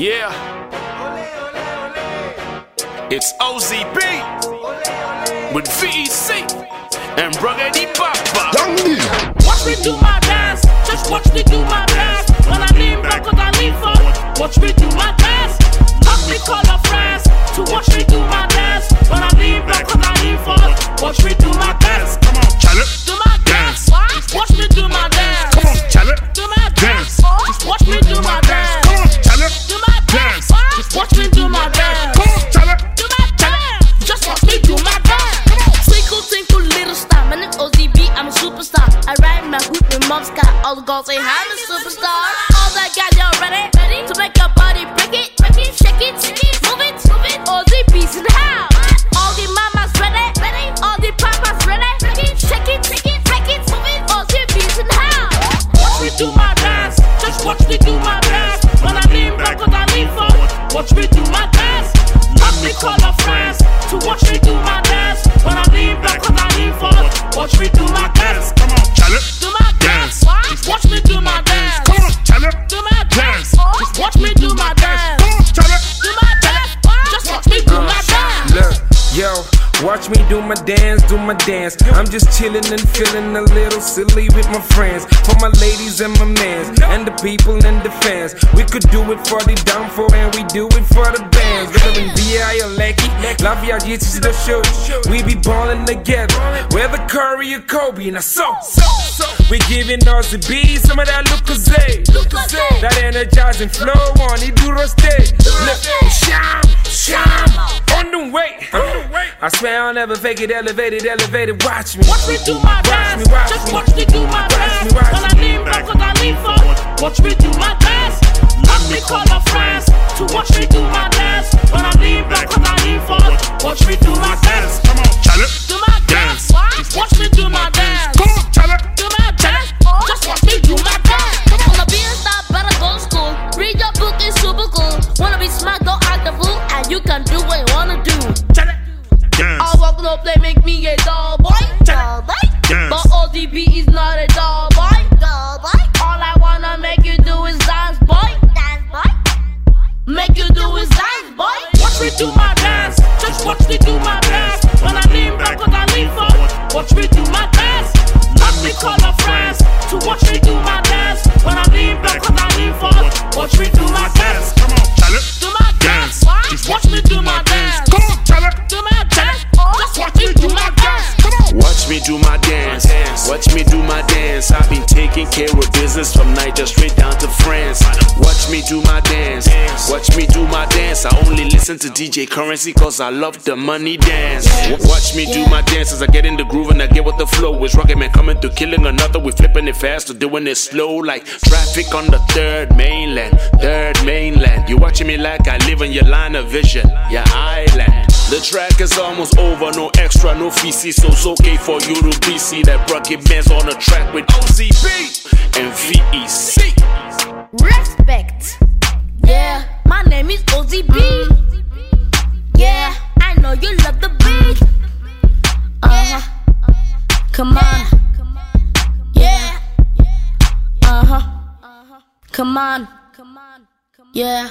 Yeah. It's OZB with VEC and Ruggedy Papa. Watch me do my dance, just watch me do my dance. When I lean back, cause I lean forward, watch me do my dance. Let me call a friends to watch my hoop with mom's car. All the girls say I'm a superstar. All the guys, y'all ready? Ready to make your body break it, break it, shake it, shake it, move it, move it. OZB's in the house. All the mamas ready? Ready? All the papas ready? Ready? Shake it, shake it, break it, move it. OZB's in the house. Watch me do my dance, just watch me do my dance. When I lean back, cause I lean forward, watch me do my dance. Let me call a friends to watch me do my dance. When I lean back, cause I lean forward, watch me do my dance. Me do my dance, do my dance. I'm just chillin' and feeling a little silly with my friends. For my ladies and my mans, and the people and the fans. We could do it for the downfall, and we do it for the bands. Whether in VI or Lekki, Lafayette is the show. We be ballin' together. Whether Curry or Kobe, and now so, so, we giving us the beat, some of that Lucozade. That energizing flow on, he do. Look, sham, sham, on the way. I swear I'll never fake it, elevated, elevated. Watch me. Watch me do my dance. Just watch me do my dance. When I lean back, cause I lean forward. Watch me do my dance. Let me call a friends to watch me a doll boy. Doll boy. Dance. But ODB is do my dance. Watch me do my dance. I've been taking care of business from Niger straight down to France. Watch me do my dance. Watch me do my dance. I only listen to DJ Currency cause I love the money dance. Watch me do my dance as I get in the groove and I get with the flow. It's Ruggedman coming through, killing another. We flipping it fast or doing it slow like traffic on the third mainland. Third mainland. You watching me like I live in your line of vision, your island. The track is almost over, no extra, no feces, so it's okay for you to be see that Ruggedman's on the track with OZB and VEC. Respect. Yeah, my name is OZB. Yeah, I know you love the beat. Uh huh. Come on. Yeah. Uh huh. Come on. Yeah.